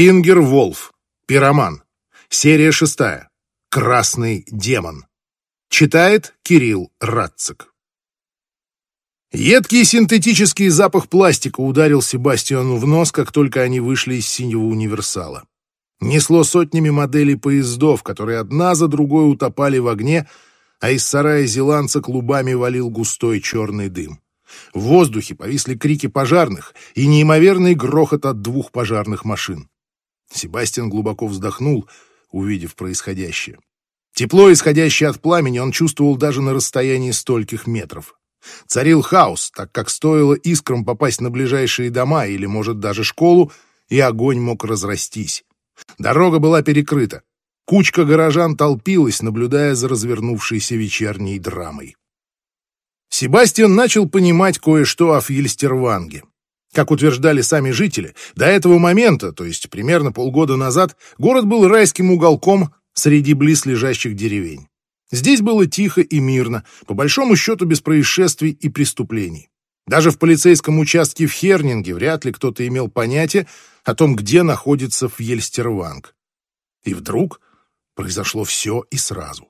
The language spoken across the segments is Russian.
Ингер Волф. Пироман. Серия шестая. Красный демон. Читает Кирилл Радцик. Едкий синтетический запах пластика ударил Себастьяну в нос, как только они вышли из синего универсала. Несло сотнями моделей поездов, которые одна за другой утопали в огне, а из сарая зеландца клубами валил густой черный дым. В воздухе повисли крики пожарных и неимоверный грохот от двух пожарных машин. Себастьян глубоко вздохнул, увидев происходящее. Тепло, исходящее от пламени, он чувствовал даже на расстоянии стольких метров. Царил хаос, так как стоило искрам попасть на ближайшие дома или, может, даже школу, и огонь мог разрастись. Дорога была перекрыта. Кучка горожан толпилась, наблюдая за развернувшейся вечерней драмой. Себастьян начал понимать кое-что о Фьельстерванге. Как утверждали сами жители, до этого момента, то есть примерно полгода назад, город был райским уголком среди близлежащих деревень. Здесь было тихо и мирно, по большому счету без происшествий и преступлений. Даже в полицейском участке в Хернинге вряд ли кто-то имел понятие о том, где находится Фьельстерванг. И вдруг произошло все и сразу.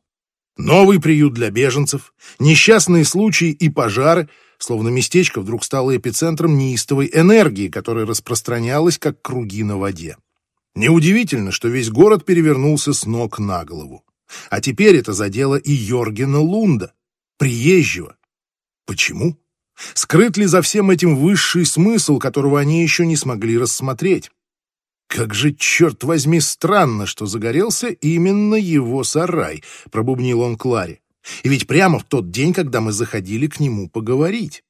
Новый приют для беженцев, несчастные случаи и пожары, словно местечко вдруг стало эпицентром неистовой энергии, которая распространялась, как круги на воде. Неудивительно, что весь город перевернулся с ног на голову. А теперь это задело и Йоргена Лунда, приезжего. Почему? Скрыт ли за всем этим высший смысл, которого они еще не смогли рассмотреть? «Как же, черт возьми, странно, что загорелся именно его сарай», — пробубнил он Кларе. «И ведь прямо в тот день, когда мы заходили к нему поговорить».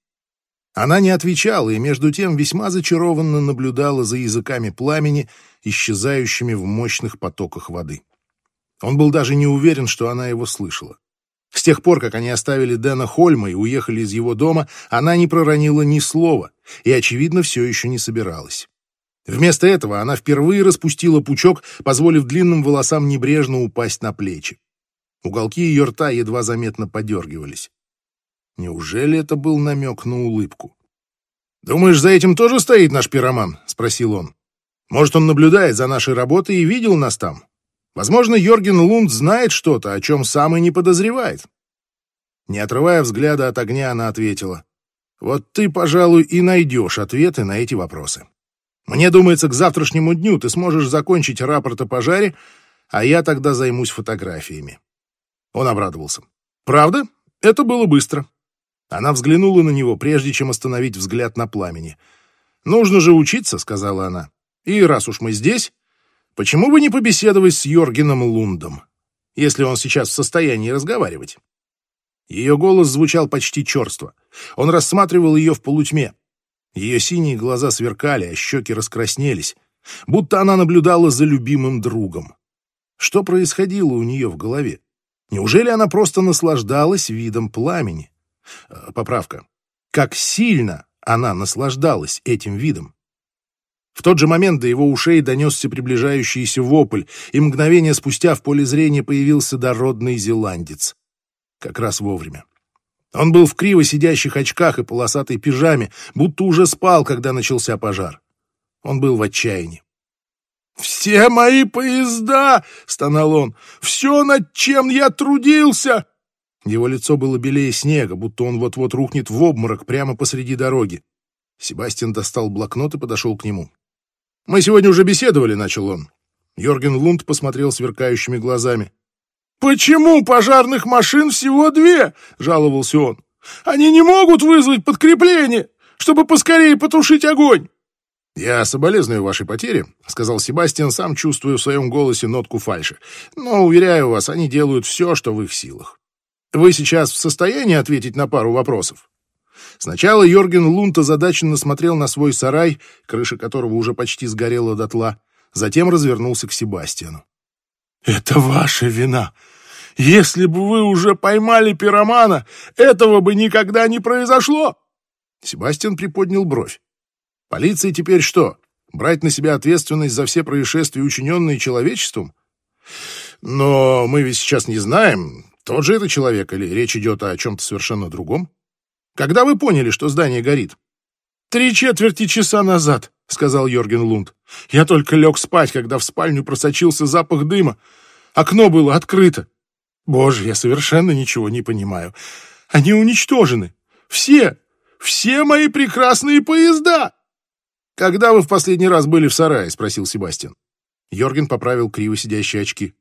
Она не отвечала и между тем весьма зачарованно наблюдала за языками пламени, исчезающими в мощных потоках воды. Он был даже не уверен, что она его слышала. С тех пор, как они оставили Дэна Хольма и уехали из его дома, она не проронила ни слова и, очевидно, все еще не собиралась. Вместо этого она впервые распустила пучок, позволив длинным волосам небрежно упасть на плечи. Уголки ее рта едва заметно подергивались. Неужели это был намек на улыбку? «Думаешь, за этим тоже стоит наш пироман?» — спросил он. «Может, он наблюдает за нашей работой и видел нас там? Возможно, Йорген Лунд знает что-то, о чем сам и не подозревает». Не отрывая взгляда от огня, она ответила. «Вот ты, пожалуй, и найдешь ответы на эти вопросы». Мне думается, к завтрашнему дню ты сможешь закончить рапорт о пожаре, а я тогда займусь фотографиями. Он обрадовался. Правда? Это было быстро. Она взглянула на него, прежде чем остановить взгляд на пламени. «Нужно же учиться», — сказала она. «И раз уж мы здесь, почему бы не побеседовать с Йоргеном Лундом, если он сейчас в состоянии разговаривать?» Ее голос звучал почти черство. Он рассматривал ее в полутьме. Ее синие глаза сверкали, а щеки раскраснелись, будто она наблюдала за любимым другом. Что происходило у нее в голове? Неужели она просто наслаждалась видом пламени? Э, поправка. Как сильно она наслаждалась этим видом? В тот же момент до его ушей донесся приближающийся вопль, и мгновение спустя в поле зрения появился дородный зеландец. Как раз вовремя. Он был в криво сидящих очках и полосатой пижаме, будто уже спал, когда начался пожар. Он был в отчаянии. «Все мои поезда!» — стонал он. «Все, над чем я трудился!» Его лицо было белее снега, будто он вот-вот рухнет в обморок прямо посреди дороги. Себастьян достал блокнот и подошел к нему. «Мы сегодня уже беседовали», — начал он. Йорген Лунд посмотрел сверкающими глазами. «Почему пожарных машин всего две?» — жаловался он. «Они не могут вызвать подкрепление, чтобы поскорее потушить огонь!» «Я соболезную вашей потере», — сказал Себастьян, сам чувствуя в своем голосе нотку фальши. «Но, уверяю вас, они делают все, что в их силах. Вы сейчас в состоянии ответить на пару вопросов?» Сначала Йорген Лунт озадаченно смотрел на свой сарай, крыша которого уже почти сгорела дотла, затем развернулся к Себастьяну. «Это ваша вина. Если бы вы уже поймали пиромана, этого бы никогда не произошло!» Себастьян приподнял бровь. «Полиция теперь что, брать на себя ответственность за все происшествия, учиненные человечеством? Но мы ведь сейчас не знаем, тот же это человек или речь идет о чем-то совершенно другом. Когда вы поняли, что здание горит?» «Три четверти часа назад», сказал Йорген Лунд. «Я только лег спать, когда в спальню просочился запах дыма. Окно было открыто. Боже, я совершенно ничего не понимаю. Они уничтожены. Все, все мои прекрасные поезда!» «Когда вы в последний раз были в сарае?» — спросил Себастьян. Йорген поправил криво сидящие очки.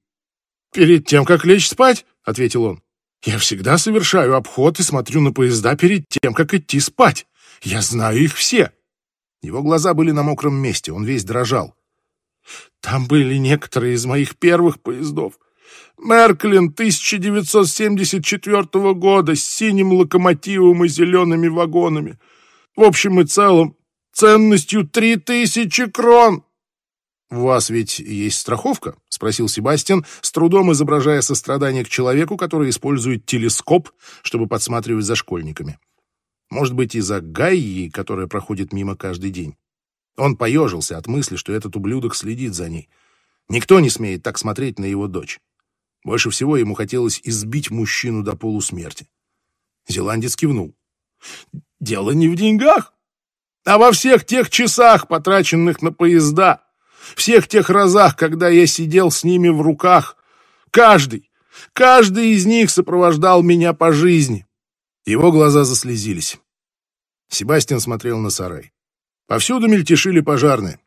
«Перед тем, как лечь спать», — ответил он. «Я всегда совершаю обход и смотрю на поезда перед тем, как идти спать. Я знаю их все». Его глаза были на мокром месте, он весь дрожал. «Там были некоторые из моих первых поездов. Мерклин 1974 года с синим локомотивом и зелеными вагонами. В общем и целом, ценностью три тысячи крон. «У вас ведь есть страховка?» — спросил Себастьян, с трудом изображая сострадание к человеку, который использует телескоп, чтобы подсматривать за школьниками. Может быть, из-за Гайи, которая проходит мимо каждый день. Он поежился от мысли, что этот ублюдок следит за ней. Никто не смеет так смотреть на его дочь. Больше всего ему хотелось избить мужчину до полусмерти. Зеландец кивнул. «Дело не в деньгах, а во всех тех часах, потраченных на поезда, всех тех разах, когда я сидел с ними в руках. Каждый, каждый из них сопровождал меня по жизни». Его глаза заслезились. Себастьян смотрел на сарай. Повсюду мельтешили пожарные.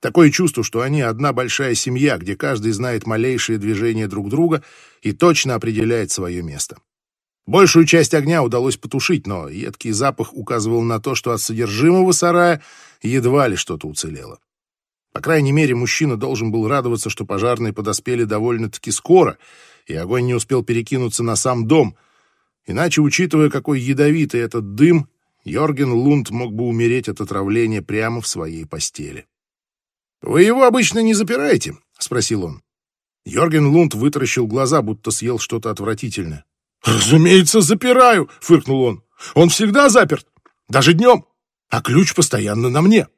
Такое чувство, что они одна большая семья, где каждый знает малейшие движения друг друга и точно определяет свое место. Большую часть огня удалось потушить, но едкий запах указывал на то, что от содержимого сарая едва ли что-то уцелело. По крайней мере, мужчина должен был радоваться, что пожарные подоспели довольно-таки скоро, и огонь не успел перекинуться на сам дом. Иначе, учитывая, какой ядовитый этот дым, Йорген Лунд мог бы умереть от отравления прямо в своей постели. «Вы его обычно не запираете?» — спросил он. Йорген Лунд вытаращил глаза, будто съел что-то отвратительное. «Разумеется, запираю!» — фыркнул он. «Он всегда заперт, даже днем, а ключ постоянно на мне».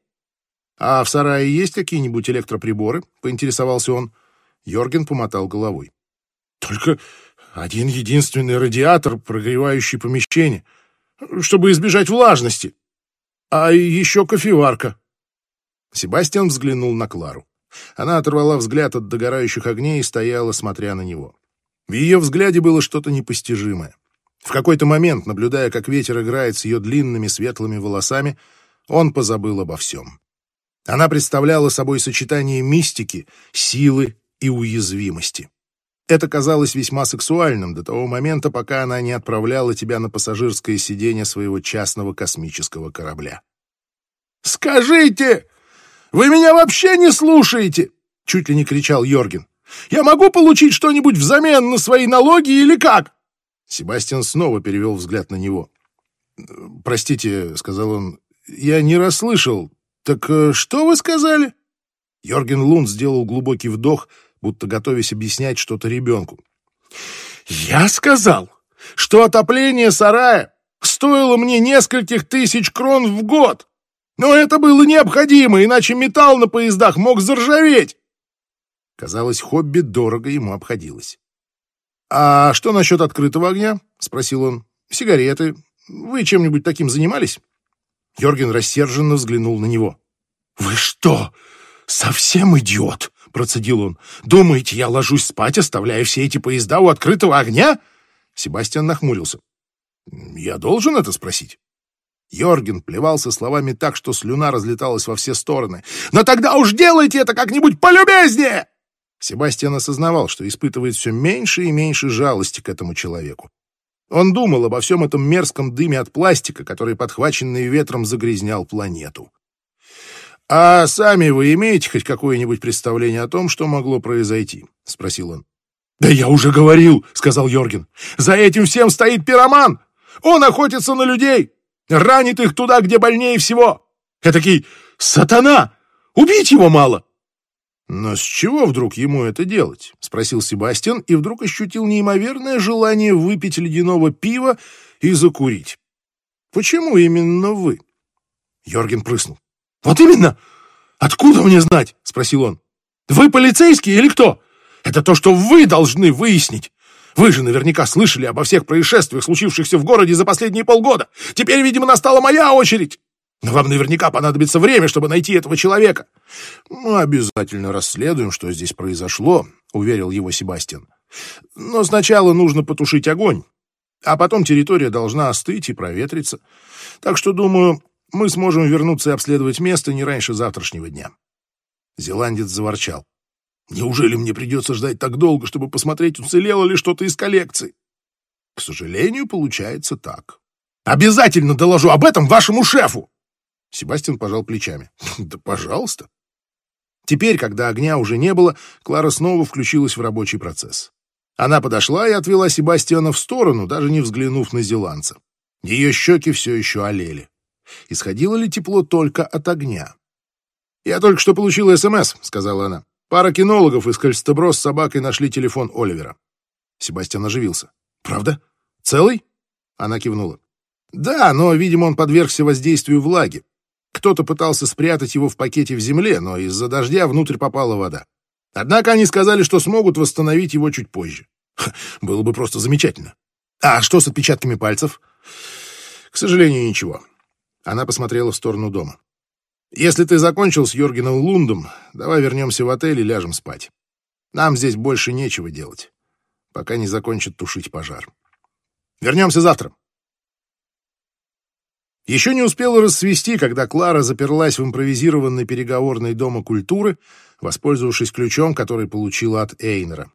«А в сарае есть какие-нибудь электроприборы?» — поинтересовался он. Йорген помотал головой. «Только один единственный радиатор, прогревающий помещение, чтобы избежать влажности. А еще кофеварка. Себастьян взглянул на Клару. Она оторвала взгляд от догорающих огней и стояла, смотря на него. В ее взгляде было что-то непостижимое. В какой-то момент, наблюдая, как ветер играет с ее длинными светлыми волосами, он позабыл обо всем. Она представляла собой сочетание мистики, силы и уязвимости. Это казалось весьма сексуальным до того момента, пока она не отправляла тебя на пассажирское сиденье своего частного космического корабля. «Скажите!» Вы меня вообще не слушаете!» — чуть ли не кричал Йорген. «Я могу получить что-нибудь взамен на свои налоги или как?» Себастьян снова перевел взгляд на него. «Простите», — сказал он, — «я не расслышал. Так э, что вы сказали?» Йорген Лунд сделал глубокий вдох, будто готовясь объяснять что-то ребенку. «Я сказал, что отопление сарая стоило мне нескольких тысяч крон в год. Но это было необходимо, иначе металл на поездах мог заржаветь. Казалось, хобби дорого ему обходилось. «А что насчет открытого огня?» — спросил он. «Сигареты. Вы чем-нибудь таким занимались?» Йорген рассерженно взглянул на него. «Вы что, совсем идиот?» — процедил он. «Думаете, я ложусь спать, оставляя все эти поезда у открытого огня?» Себастьян нахмурился. «Я должен это спросить?» Йорген плевался словами так, что слюна разлеталась во все стороны. «Но тогда уж делайте это как-нибудь полюбезнее!» Себастьян осознавал, что испытывает все меньше и меньше жалости к этому человеку. Он думал обо всем этом мерзком дыме от пластика, который, подхваченный ветром, загрязнял планету. «А сами вы имеете хоть какое-нибудь представление о том, что могло произойти?» — спросил он. «Да я уже говорил», — сказал Йорген. «За этим всем стоит пироман! Он охотится на людей! ранит их туда, где больнее всего. Этакий сатана! Убить его мало!» «Но с чего вдруг ему это делать?» — спросил Себастьян и вдруг ощутил неимоверное желание выпить ледяного пива и закурить. «Почему именно вы?» Йорген прыснул. «Вот именно! Откуда мне знать?» — спросил он. «Вы полицейский или кто? Это то, что вы должны выяснить. Вы же наверняка слышали обо всех происшествиях, случившихся в городе за последние полгода. Теперь, видимо, настала моя очередь. Вам наверняка понадобится время, чтобы найти этого человека. Мы обязательно расследуем, что здесь произошло, уверил его Себастьян. Но сначала нужно потушить огонь, а потом территория должна остыть и проветриться. Так что, думаю, мы сможем вернуться и обследовать место не раньше завтрашнего дня. Зеландец заворчал. Неужели мне придется ждать так долго, чтобы посмотреть, уцелело ли что-то из коллекции? К сожалению, получается так. Обязательно доложу об этом вашему шефу! Себастьян пожал плечами. Да пожалуйста. Теперь, когда огня уже не было, Клара снова включилась в рабочий процесс. Она подошла и отвела Себастьяна в сторону, даже не взглянув на зеландца. Ее щеки все еще олели. Исходило ли тепло только от огня? «Я только что получила СМС», — сказала она. «Пара кинологов из Кальстебро с собакой нашли телефон Оливера». Себастьян оживился. «Правда? Целый?» Она кивнула. «Да, но, видимо, он подвергся воздействию влаги. Кто-то пытался спрятать его в пакете в земле, но из-за дождя внутрь попала вода. Однако они сказали, что смогут восстановить его чуть позже. было бы просто замечательно. А что с отпечатками пальцев? К сожалению, ничего. Она посмотрела в сторону дома. Если ты закончил с Йоргеном Лундом, давай вернемся в отель и ляжем спать. Нам здесь больше нечего делать, пока не закончат тушить пожар. Вернемся завтра. Еще не успела рассвести, когда Клара заперлась в импровизированной переговорной дома культуры, воспользовавшись ключом, который получила от Эйнера.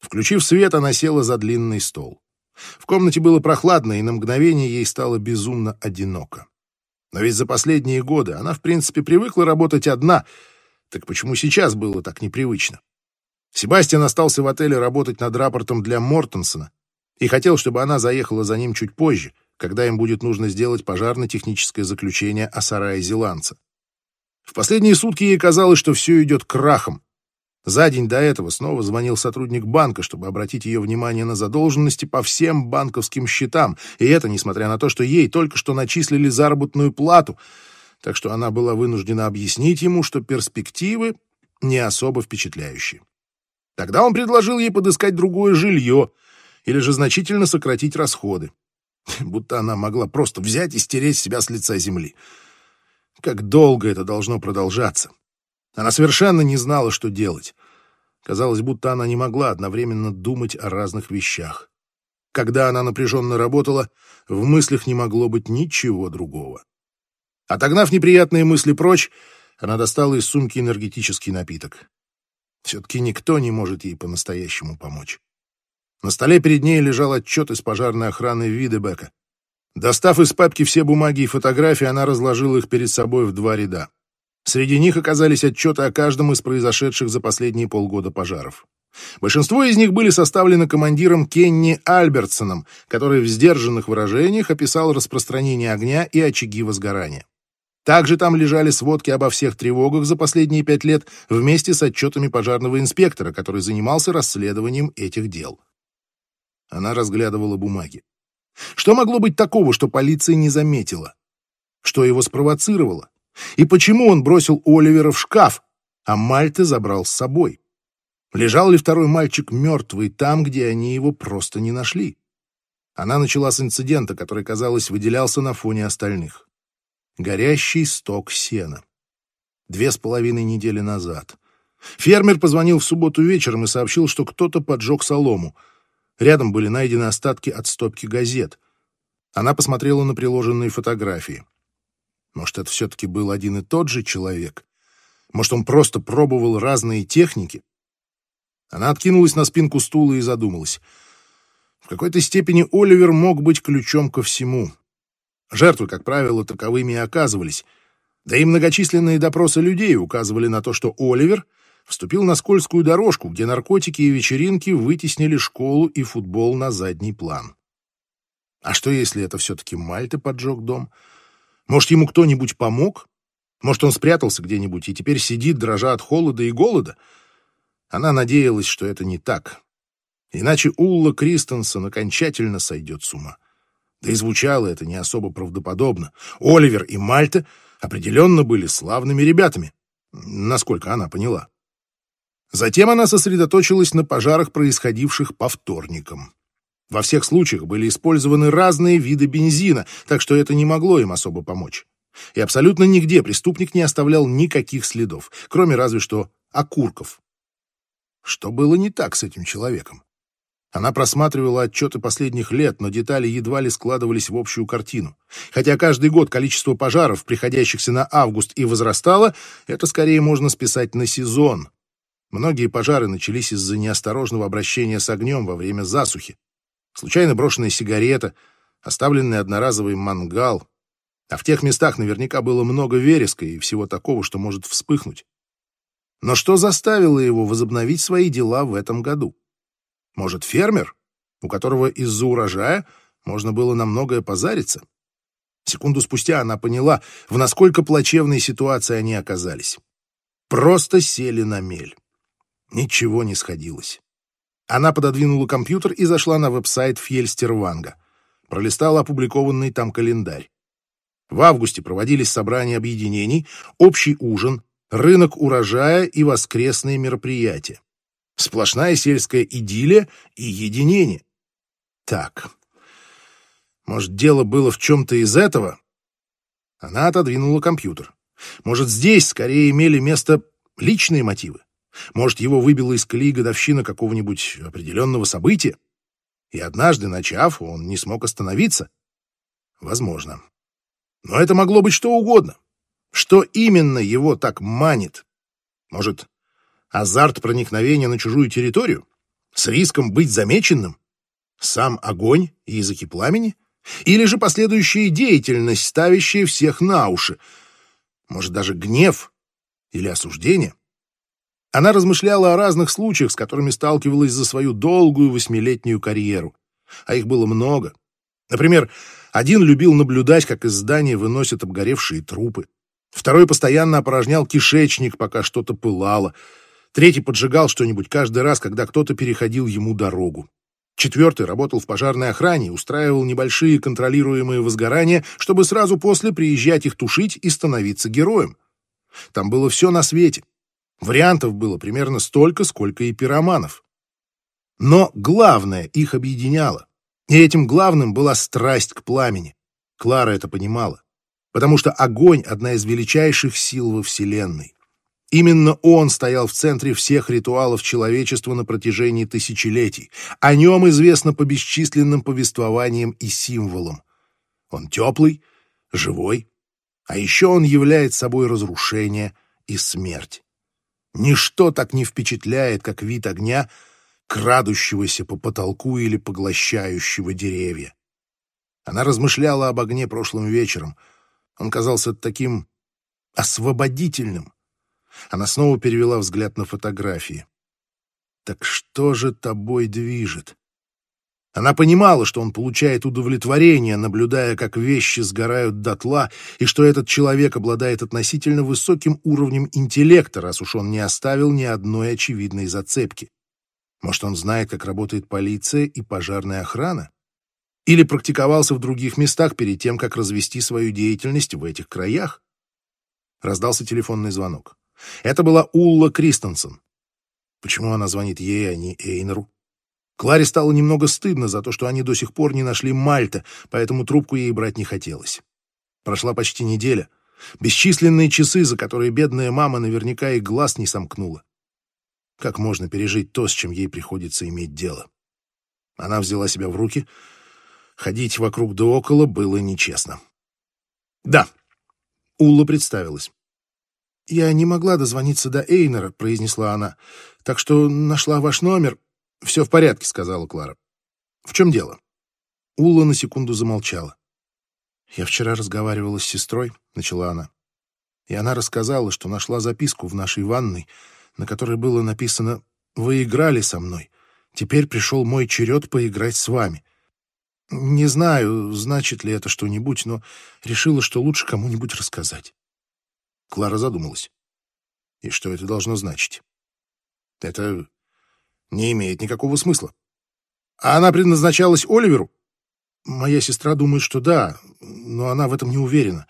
Включив свет, она села за длинный стол. В комнате было прохладно, и на мгновение ей стало безумно одиноко. Но ведь за последние годы она, в принципе, привыкла работать одна, так почему сейчас было так непривычно? Себастьян остался в отеле работать над рапортом для Мортенсона и хотел, чтобы она заехала за ним чуть позже, когда им будет нужно сделать пожарно-техническое заключение о сарае Зеландца. В последние сутки ей казалось, что все идет крахом. За день до этого снова звонил сотрудник банка, чтобы обратить ее внимание на задолженности по всем банковским счетам, и это несмотря на то, что ей только что начислили заработную плату, так что она была вынуждена объяснить ему, что перспективы не особо впечатляющие. Тогда он предложил ей подыскать другое жилье или же значительно сократить расходы. Будто она могла просто взять и стереть себя с лица земли. Как долго это должно продолжаться? Она совершенно не знала, что делать. Казалось, будто она не могла одновременно думать о разных вещах. Когда она напряженно работала, в мыслях не могло быть ничего другого. Отогнав неприятные мысли прочь, она достала из сумки энергетический напиток. Все-таки никто не может ей по-настоящему помочь. На столе перед ней лежал отчет из пожарной охраны Видебека. Достав из папки все бумаги и фотографии, она разложила их перед собой в два ряда. Среди них оказались отчеты о каждом из произошедших за последние полгода пожаров. Большинство из них были составлены командиром Кенни Альбертсоном, который в сдержанных выражениях описал распространение огня и очаги возгорания. Также там лежали сводки обо всех тревогах за последние пять лет вместе с отчетами пожарного инспектора, который занимался расследованием этих дел. Она разглядывала бумаги. Что могло быть такого, что полиция не заметила? Что его спровоцировало? И почему он бросил Оливера в шкаф, а Мальты забрал с собой? Лежал ли второй мальчик мертвый там, где они его просто не нашли? Она начала с инцидента, который, казалось, выделялся на фоне остальных. Горящий сток сена. Две с половиной недели назад. Фермер позвонил в субботу вечером и сообщил, что кто-то поджег солому. Рядом были найдены остатки от стопки газет. Она посмотрела на приложенные фотографии. Может, это все-таки был один и тот же человек? Может, он просто пробовал разные техники? Она откинулась на спинку стула и задумалась. В какой-то степени Оливер мог быть ключом ко всему. Жертвы, как правило, таковыми и оказывались. Да и многочисленные допросы людей указывали на то, что Оливер вступил на скользкую дорожку, где наркотики и вечеринки вытеснили школу и футбол на задний план. А что, если это все-таки Мальта поджег дом? — может, ему кто-нибудь помог? Может, он спрятался где-нибудь и теперь сидит, дрожа от холода и голода? Она надеялась, что это не так. Иначе Улла Кристенсен окончательно сойдет с ума. Да и звучало это не особо правдоподобно. Оливер и Мальта определенно были славными ребятами, насколько она поняла. Затем она сосредоточилась на пожарах, происходивших по вторникам. Во всех случаях были использованы разные виды бензина, так что это не могло им особо помочь. И абсолютно нигде преступник не оставлял никаких следов, кроме разве что окурков. Что было не так с этим человеком? Она просматривала отчеты последних лет, но детали едва ли складывались в общую картину. Хотя каждый год количество пожаров, приходящихся на август, и возрастало, это скорее можно списать на сезон. Многие пожары начались из-за неосторожного обращения с огнем во время засухи. Случайно брошенная сигарета, оставленный одноразовый мангал. А в тех местах наверняка было много вереска и всего такого, что может вспыхнуть. Но что заставило его возобновить свои дела в этом году? Может, фермер, у которого из-за урожая можно было на многое позариться? Секунду спустя она поняла, в насколько плачевной ситуации они оказались. Просто сели на мель. Ничего не сходилось. Она пододвинула компьютер и зашла на веб-сайт Фьельстерванга. Пролистала опубликованный там календарь. В августе проводились собрания объединений, общий ужин, рынок урожая и воскресные мероприятия. Сплошная сельская идиллия и единение. Так, может, дело было в чем-то из этого? Она отодвинула компьютер. Может, здесь скорее имели место личные мотивы? Может, его выбила из колеи годовщина какого-нибудь определенного события? И однажды, начав, он не смог остановиться? Возможно. Но это могло быть что угодно. Что именно его так манит? Может, азарт проникновения на чужую территорию? С риском быть замеченным? Сам огонь и языки пламени? Или же последующая деятельность, ставящая всех на уши? Может, даже гнев или осуждение? Она размышляла о разных случаях, с которыми сталкивалась за свою долгую восьмилетнюю карьеру. А их было много. Например, один любил наблюдать, как из здания выносят обгоревшие трупы. Второй постоянно опорожнял кишечник, пока что-то пылало. Третий поджигал что-нибудь каждый раз, когда кто-то переходил ему дорогу. Четвертый работал в пожарной охране, устраивал небольшие контролируемые возгорания, чтобы сразу после приезжать их тушить и становиться героем. Там было все на свете. Вариантов было примерно столько, сколько и пироманов. Но главное их объединяло. И этим главным была страсть к пламени. Клара это понимала. Потому что огонь — одна из величайших сил во Вселенной. Именно он стоял в центре всех ритуалов человечества на протяжении тысячелетий. О нем известно по бесчисленным повествованиям и символам. Он теплый, живой, а еще он является собой разрушение и смерть. Ничто так не впечатляет, как вид огня, крадущегося по потолку или поглощающего деревья. Она размышляла об огне прошлым вечером. Он казался таким освободительным, она снова перевела взгляд на фотографии. Так что же тобой движет? Она понимала, что он получает удовлетворение, наблюдая, как вещи сгорают дотла, и что этот человек обладает относительно высоким уровнем интеллекта, раз уж он не оставил ни одной очевидной зацепки. Может, он знает, как работает полиция и пожарная охрана? Или практиковался в других местах перед тем, как развести свою деятельность в этих краях? Раздался телефонный звонок. Это была Улла Кристенсен. Почему она звонит ей, а не Эйнеру? Кларе стало немного стыдно за то, что они до сих пор не нашли Мальта, поэтому трубку ей брать не хотелось. Прошла почти неделя. Бесчисленные часы, за которые бедная мама наверняка и глаз не сомкнула. Как можно пережить то, с чем ей приходится иметь дело? Она взяла себя в руки. Ходить вокруг да около было нечестно. «Да», — Улла представилась. «Я не могла дозвониться до Эйнера», — произнесла она. «Так что нашла ваш номер». «Все в порядке», — сказала Клара. «В чем дело?» Ула на секунду замолчала. «Я вчера разговаривала с сестрой», — начала она. «И она рассказала, что нашла записку в нашей ванной, на которой было написано «Вы играли со мной. Теперь пришел мой черед поиграть с вами». Не знаю, значит ли это что-нибудь, но решила, что лучше кому-нибудь рассказать. Клара задумалась. И что это должно значить? Это не имеет никакого смысла. А она предназначалась Оливеру? Моя сестра думает, что да, но она в этом не уверена.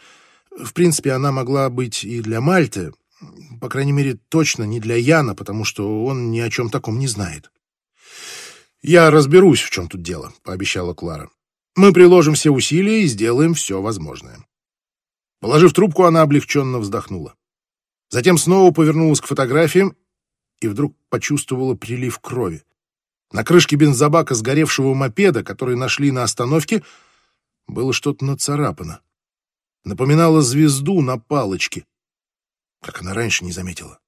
В принципе, она могла быть и для Мальты, по крайней мере, точно не для Яна, потому что он ни о чем таком не знает. «Я разберусь, в чем тут дело», — пообещала Клара. «Мы приложим все усилия и сделаем все возможное». Положив трубку, она облегченно вздохнула. Затем снова повернулась к фотографиям и вдруг почувствовала прилив крови. На крышке бензобака сгоревшего мопеда, который нашли на остановке, было что-то нацарапано. Напоминало звезду на палочке. Как она раньше не заметила.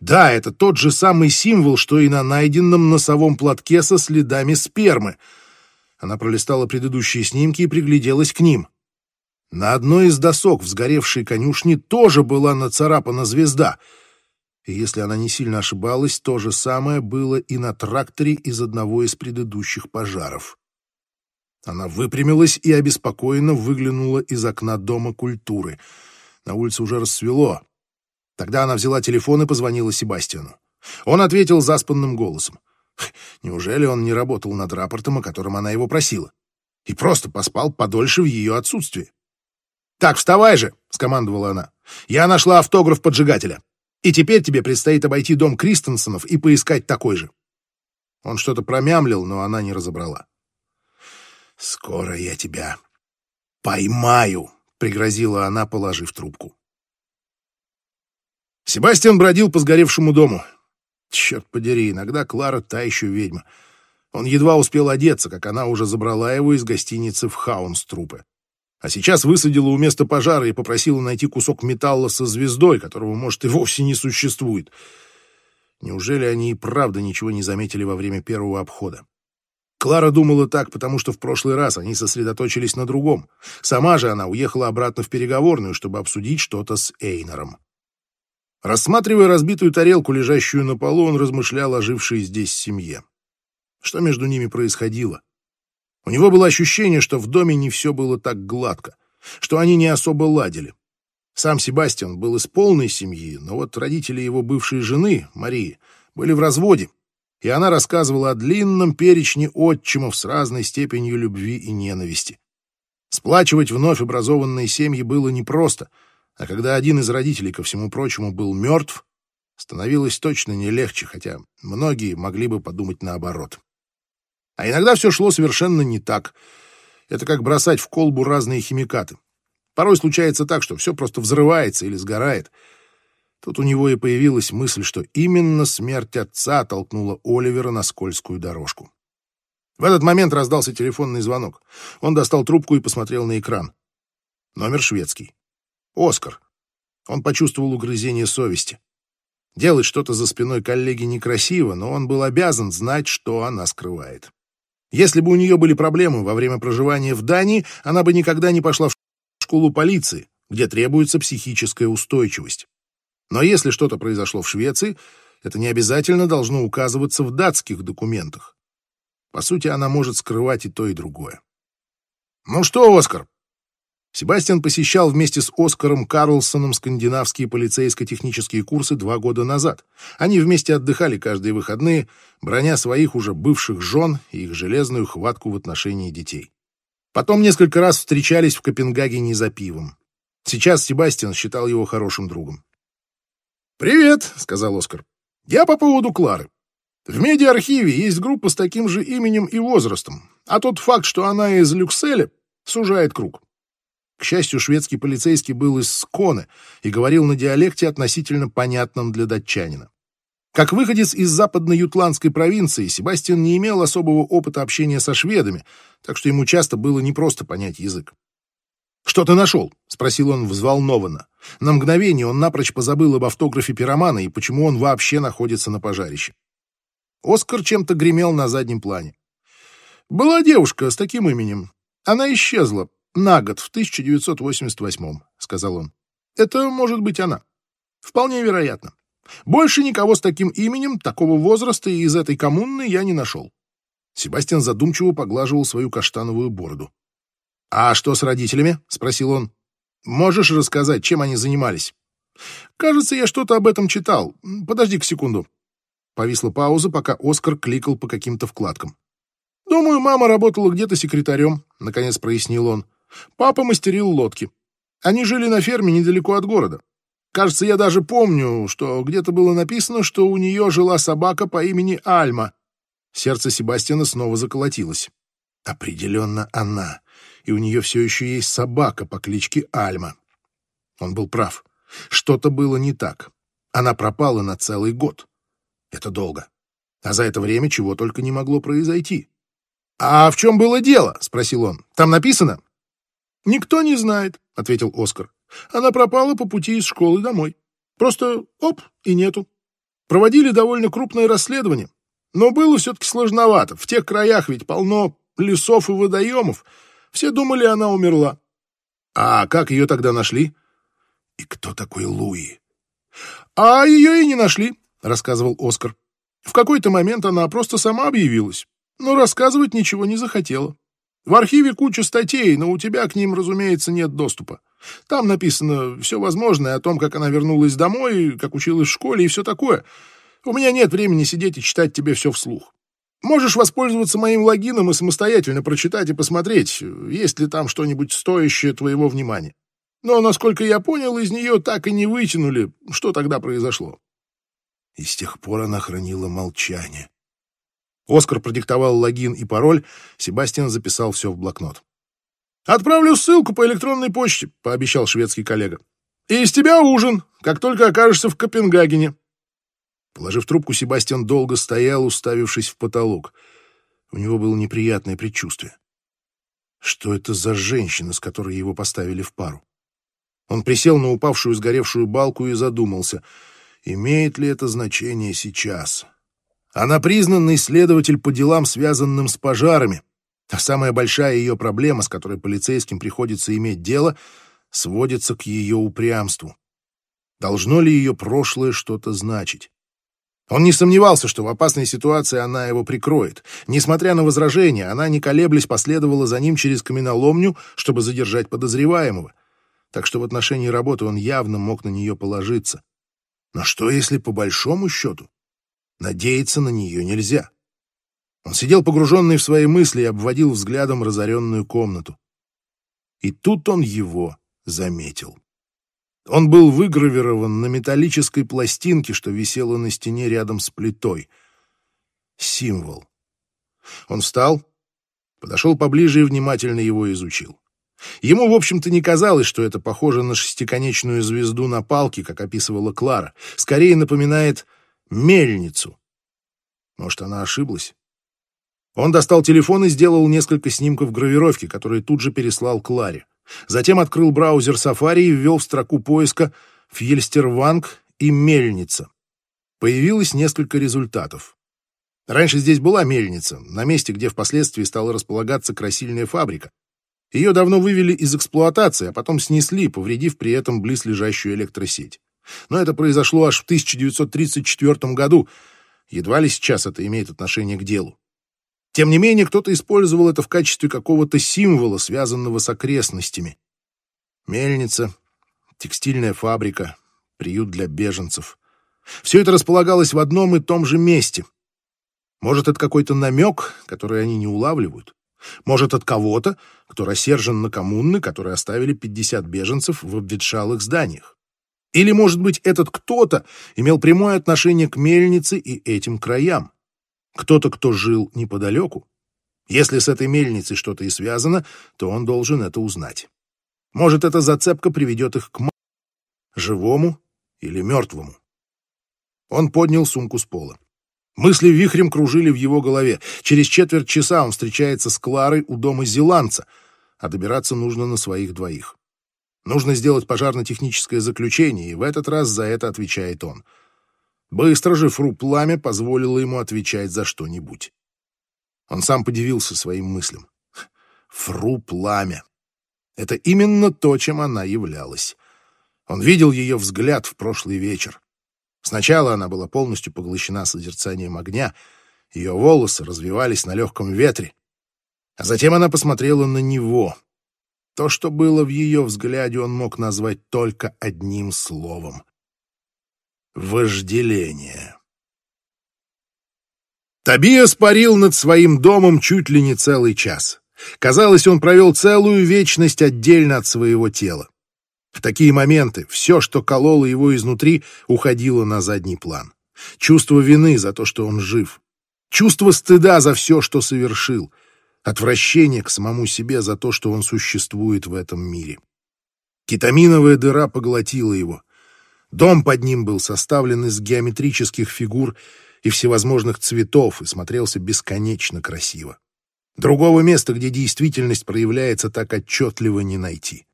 Да, это тот же самый символ, что и на найденном носовом платке со следами спермы. Она пролистала предыдущие снимки и пригляделась к ним. На одной из досок в сгоревшей конюшне тоже была нацарапана звезда. И если она не сильно ошибалась, то же самое было и на тракторе из одного из предыдущих пожаров. Она выпрямилась и обеспокоенно выглянула из окна Дома культуры. На улице уже рассвело. Тогда она взяла телефон и позвонила Себастьяну. Он ответил заспанным голосом. Неужели он не работал над рапортом, о котором она его просила? И просто поспал подольше в ее отсутствии. «Так, вставай же!» — скомандовала она. «Я нашла автограф поджигателя. И теперь тебе предстоит обойти дом Кристенсенов и поискать такой же». Он что-то промямлил, но она не разобрала. «Скоро я тебя поймаю», — пригрозила она, положив трубку. Себастьян бродил по сгоревшему дому. Черт подери, иногда Клара та еще ведьма. Он едва успел одеться, как она уже забрала его из гостиницы в Хаунструпе. А сейчас высадила у места пожара и попросила найти кусок металла со звездой, которого, может, и вовсе не существует. Неужели они и правда ничего не заметили во время первого обхода? Клара думала так, потому что в прошлый раз они сосредоточились на другом. Сама же она уехала обратно в переговорную, чтобы обсудить что-то с Эйнером. Рассматривая разбитую тарелку, лежащую на полу, он размышлял о жившей здесь семье. Что между ними происходило? У него было ощущение, что в доме не все было так гладко, что они не особо ладили. Сам Себастьян был из полной семьи, но вот родители его бывшей жены, Марии, были в разводе, и она рассказывала о длинном перечне отчимов с разной степенью любви и ненависти. Сплачивать вновь образованные семьи было непросто — а когда один из родителей, ко всему прочему, был мертв, становилось точно не легче, хотя многие могли бы подумать наоборот. А иногда все шло совершенно не так. Это как бросать в колбу разные химикаты. Порой случается так, что все просто взрывается или сгорает. Тут у него и появилась мысль, что именно смерть отца толкнула Оливера на скользкую дорожку. В этот момент раздался телефонный звонок. Он достал трубку и посмотрел на экран. Номер шведский. Оскар. Он почувствовал угрызение совести. Делать что-то за спиной коллеги некрасиво, но он был обязан знать, что она скрывает. Если бы у нее были проблемы во время проживания в Дании, она бы никогда не пошла в школу полиции, где требуется психическая устойчивость. Но если что-то произошло в Швеции, это не обязательно должно указываться в датских документах. По сути, она может скрывать и то, и другое. «Ну что, Оскар, Себастьян посещал вместе с Оскаром Карлсоном скандинавские полицейско-технические курсы два года назад. Они вместе отдыхали каждые выходные, броня своих уже бывших жен и их железную хватку в отношении детей. Потом несколько раз встречались в Копенгагене за пивом. Сейчас Себастьян считал его хорошим другом. «Привет», — сказал Оскар. «Я по поводу Клары. В медиа-архиве есть группа с таким же именем и возрастом, а тот факт, что она из Люкселя, сужает круг. К счастью, шведский полицейский был из Сконы и говорил на диалекте, относительно понятном для датчанина. Как выходец из западно-ютландской провинции, Себастьян не имел особого опыта общения со шведами, так что ему часто было непросто понять язык. «Что ты нашел?» — спросил он взволнованно. На мгновение он напрочь позабыл об автографе пиромана и почему он вообще находится на пожарище. Оскар чем-то гремел на заднем плане. «Была девушка с таким именем. Она исчезла на год, в 1988-м», — сказал он. «Это может быть она. Вполне вероятно. Больше никого с таким именем, такого возраста и из этой коммуны я не нашел». Себастьян задумчиво поглаживал свою каштановую бороду. «А что с родителями?» — спросил он. «Можешь рассказать, чем они занимались?» «Кажется, я что-то об этом читал. Подожди-ка секунду». Повисла пауза, пока Оскар кликал по каким-то вкладкам. «Думаю, мама работала где-то секретарем», — наконец прояснил он. Папа мастерил лодки. Они жили на ферме недалеко от города. Кажется, я даже помню, что где-то было написано, что у нее жила собака по имени Альма. Сердце Себастьяна снова заколотилось. Определенно она. И у нее все еще есть собака по кличке Альма. Он был прав. Что-то было не так. Она пропала на целый год. Это долго. А за это время чего только не могло произойти. «А в чем было дело?» — спросил он. «Там написано?» «Никто не знает», — ответил Оскар. «Она пропала по пути из школы домой. Просто оп, и нету. Проводили довольно крупное расследование. Но было все-таки сложновато. В тех краях ведь полно лесов и водоемов. Все думали, она умерла. А как ее тогда нашли? И кто такой Луи? А ее и не нашли, рассказывал Оскар. В какой-то момент она просто сама объявилась, но рассказывать ничего не захотела. В архиве куча статей, но у тебя к ним, разумеется, нет доступа. Там написано все возможное о том, как она вернулась домой, как училась в школе и все такое. У меня нет времени сидеть и читать тебе все вслух. Можешь воспользоваться моим логином и самостоятельно прочитать и посмотреть, есть ли там что-нибудь стоящее твоего внимания. Но, насколько я понял, из нее так и не вытянули, что тогда произошло. И с тех пор она хранила молчание. Оскар продиктовал логин и пароль, Себастьян записал все в блокнот. «Отправлю ссылку по электронной почте», — пообещал шведский коллега. «И из тебя ужин, как только окажешься в Копенгагене». Положив трубку, Себастьян долго стоял, уставившись в потолок. У него было неприятное предчувствие. Что это за женщина, с которой его поставили в пару? Он присел на упавшую сгоревшую балку и задумался, имеет ли это значение сейчас. Она признанный следователь по делам, связанным с пожарами. А самая большая ее проблема, с которой полицейским приходится иметь дело, сводится к ее упрямству. Должно ли ее прошлое что-то значить? Он не сомневался, что в опасной ситуации она его прикроет. Несмотря на возражения, она, не колеблясь, последовала за ним через каменоломню, чтобы задержать подозреваемого. Так что в отношении работы он явно мог на нее положиться. Но что, если по большому счету надеяться на нее нельзя? Он сидел погруженный в свои мысли и обводил взглядом разоренную комнату. И тут он его заметил. Он был выгравирован на металлической пластинке, что висела на стене рядом с плитой. Символ. Он встал, подошел поближе и внимательно его изучил. Ему, в общем-то, не казалось, что это похоже на шестиконечную звезду на палке, как описывала Клара. Скорее напоминает мельницу. Может, она ошиблась? Он достал телефон и сделал несколько снимков гравировки, которые тут же переслал Кларе. Затем открыл браузер Safari и ввел в строку поиска «Фьельстерванг» и «Мельница». Появилось несколько результатов. Раньше здесь была мельница, на месте, где впоследствии стала располагаться красильная фабрика. Ее давно вывели из эксплуатации, а потом снесли, повредив при этом близлежащую электросеть. Но это произошло аж в 1934 году. Едва ли сейчас это имеет отношение к делу. Тем не менее, кто-то использовал это в качестве какого-то символа, связанного с окрестностями. Мельница, текстильная фабрика, приют для беженцев. Все это располагалось в одном и том же месте. Может, это какой-то намек, который они не улавливают? Может, от кого-то, кто рассержен на коммуны, которые оставили 50 беженцев в обветшалых зданиях? Или, может быть, этот кто-то имел прямое отношение к мельнице и этим краям? Кто-то, кто жил неподалеку. Если с этой мельницей что-то и связано, то он должен это узнать. Может, эта зацепка приведет их к живому или мертвому. Он поднял сумку с пола. Мысли вихрем кружили в его голове. Через четверть часа он встречается с Кларой у дома Зеландца, а добираться нужно на своих двоих. Нужно сделать пожарно-техническое заключение, и в этот раз за это отвечает он — Быстро же фру Пламя позволила ему отвечать за что-нибудь. Он сам подивился своим мыслям. Фру Пламя. Это именно то, чем она являлась. Он видел ее взгляд в прошлый вечер. Сначала она была полностью поглощена созерцанием огня, ее волосы развивались на легком ветре. А затем она посмотрела на него. То, что было в ее взгляде, он мог назвать только одним словом вожделение. Тобиас парил над своим домом чуть ли не целый час. Казалось, он провел целую вечность отдельно от своего тела. В такие моменты все, что кололо его изнутри, уходило на задний план. Чувство вины за то, что он жив. Чувство стыда за все, что совершил. Отвращение к самому себе за то, что он существует в этом мире. Кетаминовая дыра поглотила его. Дом под ним был составлен из геометрических фигур и всевозможных цветов и смотрелся бесконечно красиво. Другого места, где действительность проявляется так отчетливо, не найти.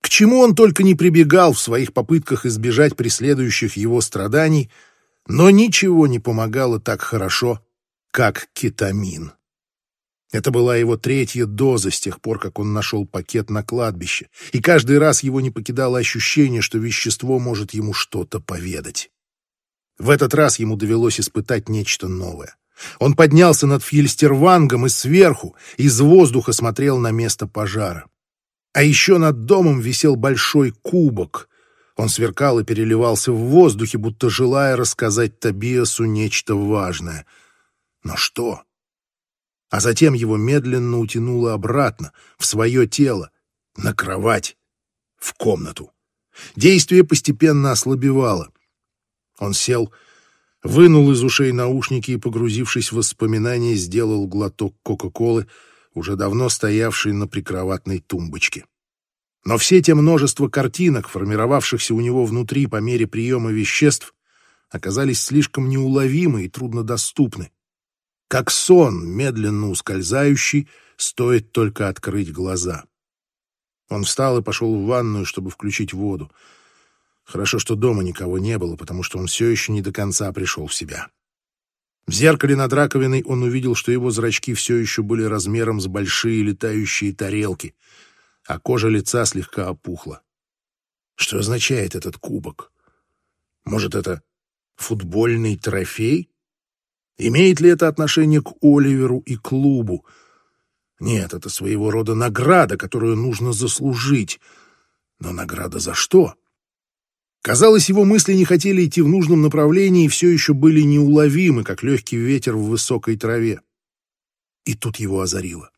К чему он только не прибегал в своих попытках избежать преследующих его страданий, но ничего не помогало так хорошо, как кетамин. Это была его третья доза с тех пор, как он нашел пакет на кладбище, и каждый раз его не покидало ощущение, что вещество может ему что-то поведать. В этот раз ему довелось испытать нечто новое. Он поднялся над Фьельстервангом и сверху, из воздуха смотрел на место пожара. А еще над домом висел большой кубок. Он сверкал и переливался в воздухе, будто желая рассказать Тобиасу нечто важное. Но что? А затем его медленно утянуло обратно, в свое тело, на кровать, в комнату. Действие постепенно ослабевало. Он сел, вынул из ушей наушники и, погрузившись в воспоминания, сделал глоток Кока-Колы, уже давно стоявший на прикроватной тумбочке. Но все те множество картинок, формировавшихся у него внутри по мере приема веществ, оказались слишком неуловимы и труднодоступны. Как сон, медленно ускользающий, стоит только открыть глаза. Он встал и пошел в ванную, чтобы включить воду. Хорошо, что дома никого не было, потому что он все еще не до конца пришел в себя. В зеркале над раковиной он увидел, что его зрачки все еще были размером с большие летающие тарелки, а кожа лица слегка опухла. Что означает этот кубок? Может, это футбольный трофей? Имеет ли это отношение к Оливеру и клубу? Нет, это своего рода награда, которую нужно заслужить. Но награда за что? Казалось, его мысли не хотели идти в нужном направлении и все еще были неуловимы, как легкий ветер в высокой траве. И тут его озарило.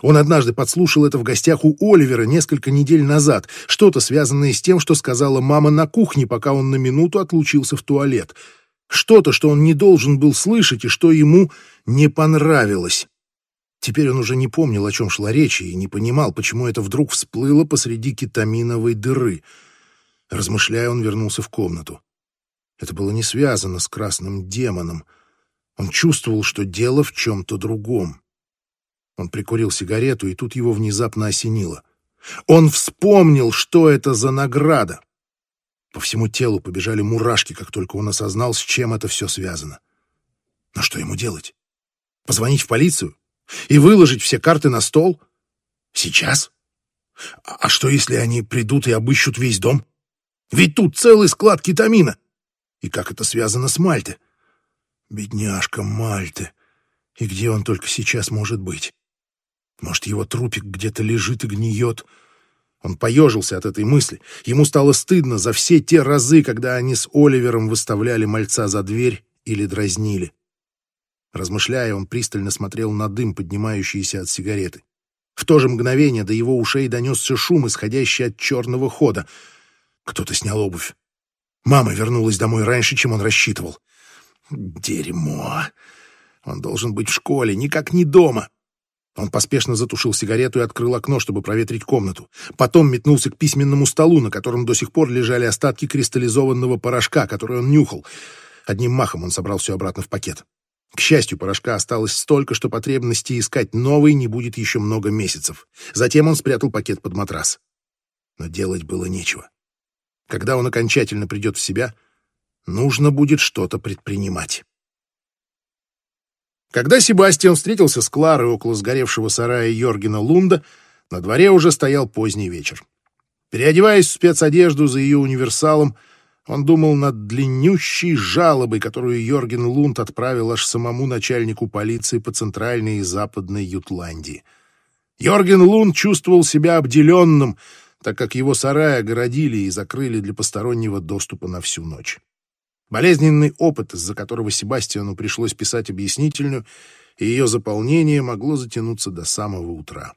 Он однажды подслушал это в гостях у Оливера несколько недель назад, что-то связанное с тем, что сказала мама на кухне, пока он на минуту отлучился в туалет. Что-то, что он не должен был слышать и что ему не понравилось. Теперь он уже не помнил, о чем шла речь, и не понимал, почему это вдруг всплыло посреди кетаминовой дыры — Размышляя, он вернулся в комнату. Это было не связано с красным демоном. Он чувствовал, что дело в чем-то другом. Он прикурил сигарету, и тут его внезапно осенило. Он вспомнил, что это за награда. По всему телу побежали мурашки, как только он осознал, с чем это все связано. Но что ему делать? Позвонить в полицию? И выложить все карты на стол? Сейчас? А что, если они придут и обыщут весь дом? Ведь тут целый склад кетамина. И как это связано с Мальте? Бедняжка Мальте. И где он только сейчас может быть? Может, его трупик где-то лежит и гниет? Он поежился от этой мысли. Ему стало стыдно за все те разы, когда они с Оливером выставляли мальца за дверь или дразнили. Размышляя, он пристально смотрел на дым, поднимающийся от сигареты. В то же мгновение до его ушей донесся шум, исходящий от черного хода — кто-то снял обувь. Мама вернулась домой раньше, чем он рассчитывал. Дерьмо. Он должен быть в школе, никак не дома. Он поспешно затушил сигарету и открыл окно, чтобы проветрить комнату. Потом метнулся к письменному столу, на котором до сих пор лежали остатки кристаллизованного порошка, который он нюхал. Одним махом он собрал все обратно в пакет. К счастью, порошка осталось столько, что потребности искать новый не будет еще много месяцев. Затем он спрятал пакет под матрас. Но делать было нечего. Когда он окончательно придет в себя, нужно будет что-то предпринимать. Когда Себастьян встретился с Кларой около сгоревшего сарая Йоргена Лунда, на дворе уже стоял поздний вечер. Переодеваясь в спецодежду за ее универсалом, он думал над длиннющей жалобой, которую Йорген Лунд отправил аж самому начальнику полиции по центральной и западной Ютландии. Йорген Лунд чувствовал себя обделенным, так как его сарай огородили и закрыли для постороннего доступа на всю ночь. Болезненный опыт, из-за которого Себастьяну пришлось писать объяснительную, и ее заполнение могло затянуться до самого утра.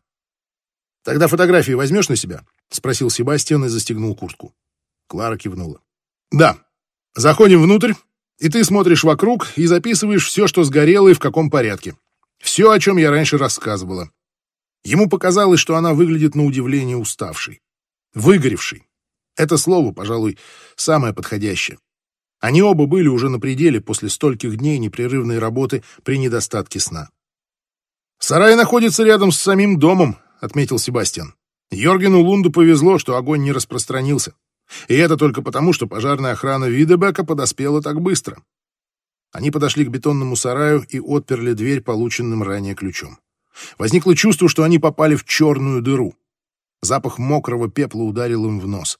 «Тогда фотографии возьмешь на себя?» — спросил Себастьян и застегнул куртку. Клара кивнула. «Да. Заходим внутрь, и ты смотришь вокруг и записываешь все, что сгорело и в каком порядке. Все, о чем я раньше рассказывала». Ему показалось, что она выглядит на удивление уставшей. Выгоревший. Это слово, пожалуй, самое подходящее. Они оба были уже на пределе после стольких дней непрерывной работы при недостатке сна. «Сарай находится рядом с самим домом», — отметил Себастьян. Йоргену Лунду повезло, что огонь не распространился. И это только потому, что пожарная охрана Видебека подоспела так быстро. Они подошли к бетонному сараю и отперли дверь полученным ранее ключом. Возникло чувство, что они попали в черную дыру. Запах мокрого пепла ударил им в нос.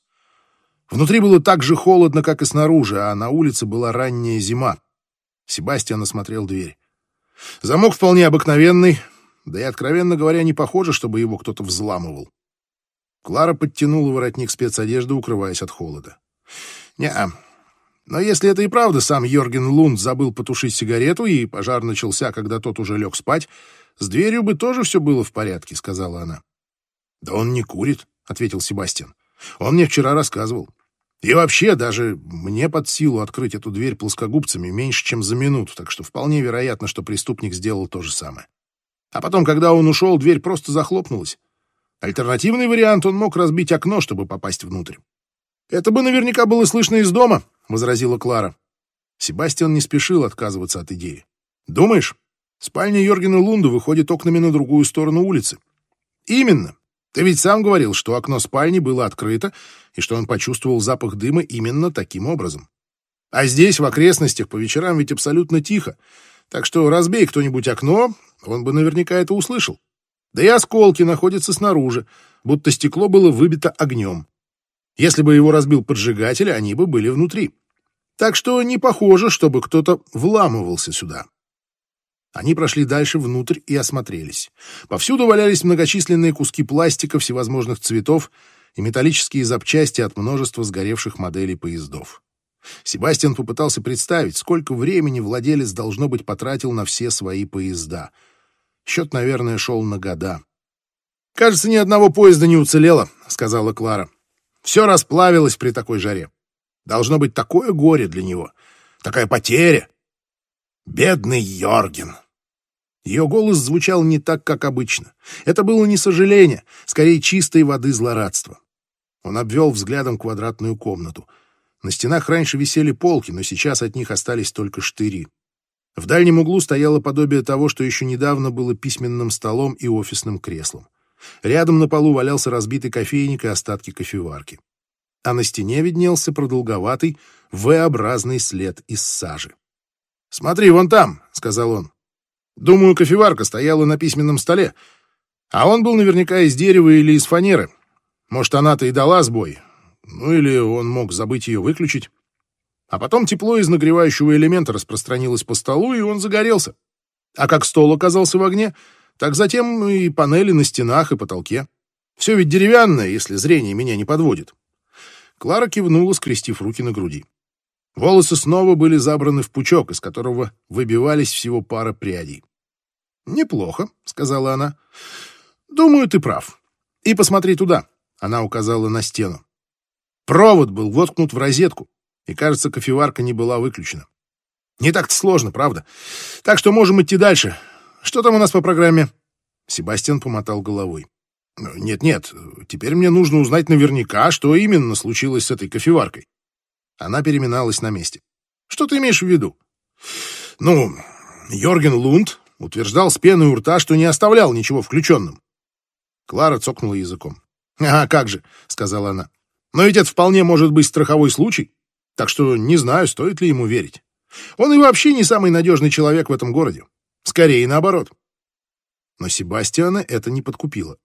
Внутри было так же холодно, как и снаружи, а на улице была ранняя зима. Себастьян осмотрел дверь. Замок вполне обыкновенный, да и, откровенно говоря, не похоже, чтобы его кто-то взламывал. Клара подтянула воротник спецодежды, укрываясь от холода. не Но если это и правда сам Йорген Лунд забыл потушить сигарету, и пожар начался, когда тот уже лег спать, с дверью бы тоже все было в порядке, — сказала она. — Да он не курит, — ответил Себастьян. — Он мне вчера рассказывал. И вообще, даже мне под силу открыть эту дверь плоскогубцами меньше, чем за минуту, так что вполне вероятно, что преступник сделал то же самое. А потом, когда он ушел, дверь просто захлопнулась. Альтернативный вариант — он мог разбить окно, чтобы попасть внутрь. «Это бы наверняка было слышно из дома», — возразила Клара. Себастьян не спешил отказываться от идеи. «Думаешь, спальня Йоргена Лунда выходит окнами на другую сторону улицы?» «Именно. Ты ведь сам говорил, что окно спальни было открыто, и что он почувствовал запах дыма именно таким образом. А здесь, в окрестностях, по вечерам ведь абсолютно тихо, так что разбей кто-нибудь окно, он бы наверняка это услышал. Да и осколки находятся снаружи, будто стекло было выбито огнем. Если бы его разбил поджигатель, они бы были внутри. Так что не похоже, чтобы кто-то вламывался сюда. Они прошли дальше внутрь и осмотрелись. Повсюду валялись многочисленные куски пластика всевозможных цветов и металлические запчасти от множества сгоревших моделей поездов. Себастьян попытался представить, сколько времени владелец, должно быть, потратил на все свои поезда. Счет, наверное, шел на года. «Кажется, ни одного поезда не уцелело», — сказала Клара. «Все расплавилось при такой жаре. Должно быть такое горе для него, такая потеря. Бедный Йорген!» Ее голос звучал не так, как обычно. Это было не сожаление, скорее чистой воды злорадство. Он обвел взглядом квадратную комнату. На стенах раньше висели полки, но сейчас от них остались только штыри. В дальнем углу стояло подобие того, что еще недавно было письменным столом и офисным креслом. Рядом на полу валялся разбитый кофейник и остатки кофеварки. А на стене виднелся продолговатый V-образный след из сажи. «Смотри, вон там», — сказал он. «Думаю, кофеварка стояла на письменном столе, а он был наверняка из дерева или из фанеры. Может, она-то и дала сбой, ну или он мог забыть ее выключить. А потом тепло из нагревающего элемента распространилось по столу, и он загорелся. А как стол оказался в огне, так затем и панели на стенах и потолке. Все ведь деревянное, если зрение меня не подводит». Клара кивнула, скрестив руки на груди. Волосы снова были забраны в пучок, из которого выбивались всего пара прядей. «Неплохо», — сказала она. «Думаю, ты прав. И посмотри туда», — она указала на стену. Провод был воткнут в розетку, и, кажется, кофеварка не была выключена. Не так-то сложно, правда? Так что можем идти дальше. Что там у нас по программе?» Себастьян помотал головой. «Нет-нет, теперь мне нужно узнать наверняка, что именно случилось с этой кофеваркой. Она переминалась на месте. «Что ты имеешь в виду?» «Ну, Йорген Лунд утверждал с пеной у рта, что не оставлял ничего включенным». Клара цокнула языком. «А как же», — сказала она. «Но ведь это вполне может быть страховой случай, так что не знаю, стоит ли ему верить. Он и вообще не самый надежный человек в этом городе. Скорее наоборот». Но Себастьяна это не подкупило.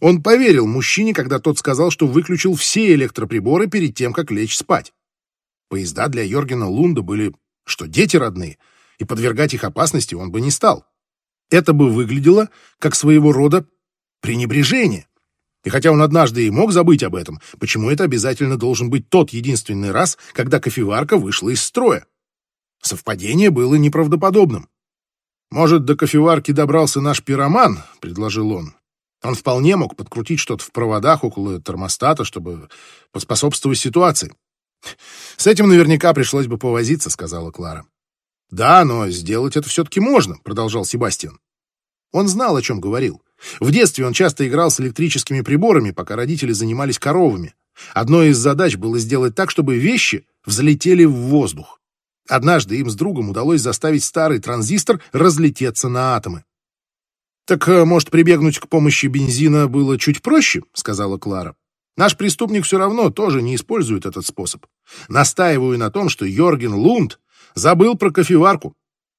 Он поверил мужчине, когда тот сказал, что выключил все электроприборы перед тем, как лечь спать. Поезда для Йоргена Лунда были, что дети родные, и подвергать их опасности он бы не стал. Это бы выглядело как своего рода пренебрежение. И хотя он однажды и мог забыть об этом, почему это обязательно должен быть тот единственный раз, когда кофеварка вышла из строя? Совпадение было неправдоподобным. «Может, до кофеварки добрался наш пироман?» — предложил он. Он вполне мог подкрутить что-то в проводах около термостата, чтобы поспособствовать ситуации. «С этим наверняка пришлось бы повозиться», — сказала Клара. «Да, но сделать это все-таки можно», — продолжал Себастьян. Он знал, о чем говорил. В детстве он часто играл с электрическими приборами, пока родители занимались коровами. Одной из задач было сделать так, чтобы вещи взлетели в воздух. Однажды им с другом удалось заставить старый транзистор разлететься на атомы. «Так, э, может, прибегнуть к помощи бензина было чуть проще?» — сказала Клара. «Наш преступник все равно тоже не использует этот способ. Настаиваю на том, что Йорген Лунд забыл про кофеварку.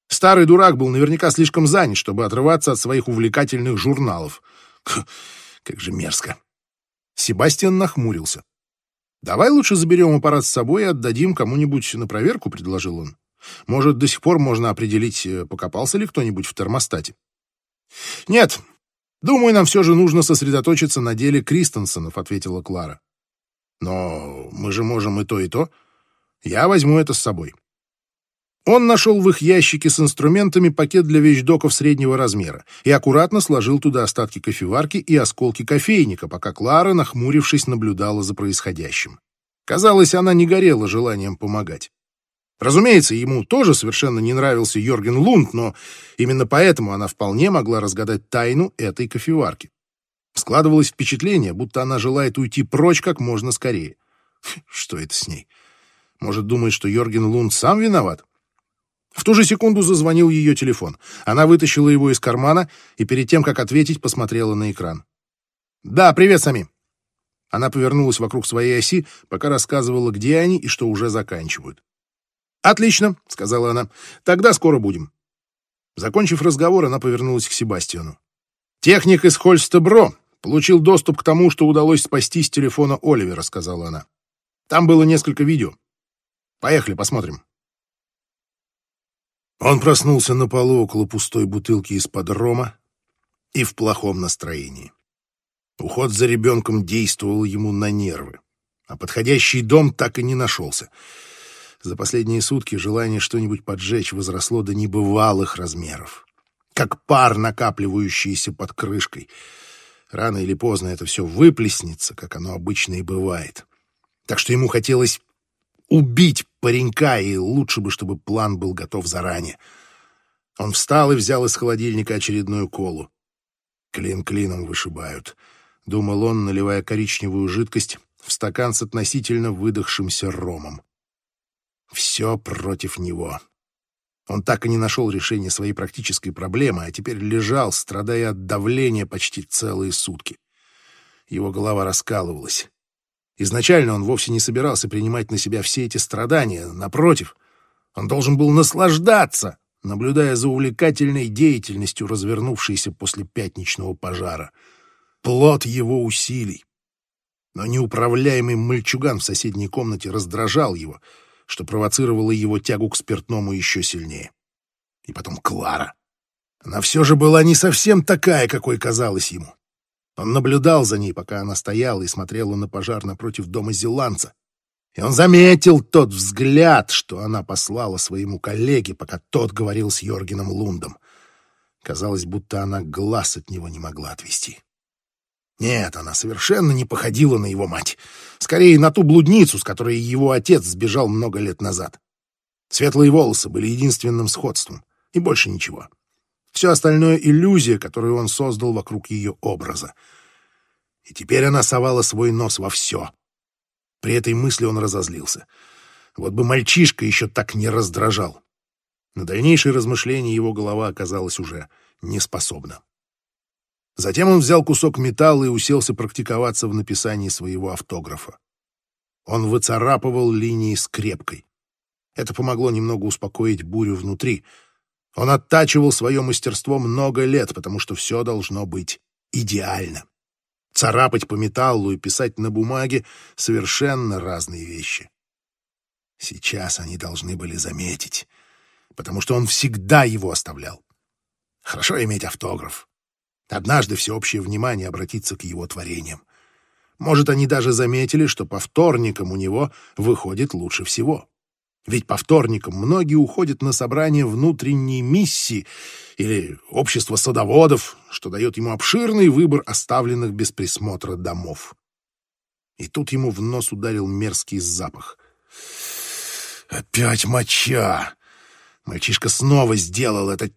Старый дурак был наверняка слишком занят, чтобы отрываться от своих увлекательных журналов. Как же мерзко!» Себастьян нахмурился. «Давай лучше заберем аппарат с собой и отдадим кому-нибудь на проверку», — предложил он. «Может, до сих пор можно определить, э, покопался ли кто-нибудь в термостате». «Нет, думаю, нам все же нужно сосредоточиться на деле Кристенсенов», — ответила Клара. «Но мы же можем и то, и то. Я возьму это с собой». Он нашел в их ящике с инструментами пакет для вещдоков среднего размера и аккуратно сложил туда остатки кофеварки и осколки кофейника, пока Клара, нахмурившись, наблюдала за происходящим. Казалось, она не горела желанием помогать. Разумеется, ему тоже совершенно не нравился Йорген Лунд, но именно поэтому она вполне могла разгадать тайну этой кофеварки. Складывалось впечатление, будто она желает уйти прочь как можно скорее. Что это с ней? Может, думает, что Йорген Лунд сам виноват? В ту же секунду зазвонил ее телефон. Она вытащила его из кармана и перед тем, как ответить, посмотрела на экран. «Да, привет, Сами». Она повернулась вокруг своей оси, пока рассказывала, где они и что уже заканчивают. «Отлично», — сказала она. «Тогда скоро будем». Закончив разговор, она повернулась к Себастьяну. «Техник из Хольстебро получил доступ к тому, что удалось спасти с телефона Оливера», — сказала она. «Там было несколько видео. Поехали, посмотрим». Он проснулся на полу около пустой бутылки из-под рома и в плохом настроении. Уход за ребенком действовал ему на нервы, а подходящий дом так и не нашелся. За последние сутки желание что-нибудь поджечь возросло до небывалых размеров, как пар, накапливающийся под крышкой. Рано или поздно это все выплеснется, как оно обычно и бывает. Так что ему хотелось убить паренька, и лучше бы, чтобы план был готов заранее. Он встал и взял из холодильника очередную колу. Клин клином вышибают, — думал он, наливая коричневую жидкость в стакан с относительно выдохшимся ромом. Все против него. Он так и не нашел решения своей практической проблемы, а теперь лежал, страдая от давления почти целые сутки. Его голова раскалывалась. Изначально он вовсе не собирался принимать на себя все эти страдания. Напротив, он должен был наслаждаться, наблюдая за увлекательной деятельностью, развернувшейся после пятничного пожара. Плод его усилий. Но неуправляемый мальчуган в соседней комнате раздражал его, что провоцировало его тягу к спиртному еще сильнее. И потом Клара. Она все же была не совсем такая, какой казалась ему. Он наблюдал за ней, пока она стояла и смотрела на пожар напротив дома зеландца. И он заметил тот взгляд, что она послала своему коллеге, пока тот говорил с Йоргеном Лундом. Казалось, будто она глаз от него не могла отвести. Нет, она совершенно не походила на его мать. Скорее, на ту блудницу, с которой его отец сбежал много лет назад. Светлые волосы были единственным сходством, и больше ничего. Все остальное — иллюзия, которую он создал вокруг ее образа. И теперь она совала свой нос во все. При этой мысли он разозлился. Вот бы мальчишка еще так не раздражал. На дальнейшие размышления его голова оказалась уже неспособна. Затем он взял кусок металла и уселся практиковаться в написании своего автографа. Он выцарапывал линии скрепкой. Это помогло немного успокоить бурю внутри — он оттачивал свое мастерство много лет, потому что все должно быть идеально. Царапать по металлу и писать на бумаге — совершенно разные вещи. Сейчас они должны были заметить, потому что он всегда его оставлял. Хорошо иметь автограф. Однажды всеобщее внимание обратится к его творениям. Может, они даже заметили, что по вторникам у него выходит лучше всего. Ведь по вторникам многие уходят на собрание внутренней миссии или общества садоводов, что дает ему обширный выбор оставленных без присмотра домов. И тут ему в нос ударил мерзкий запах. Опять моча! Мальчишка снова сделал это.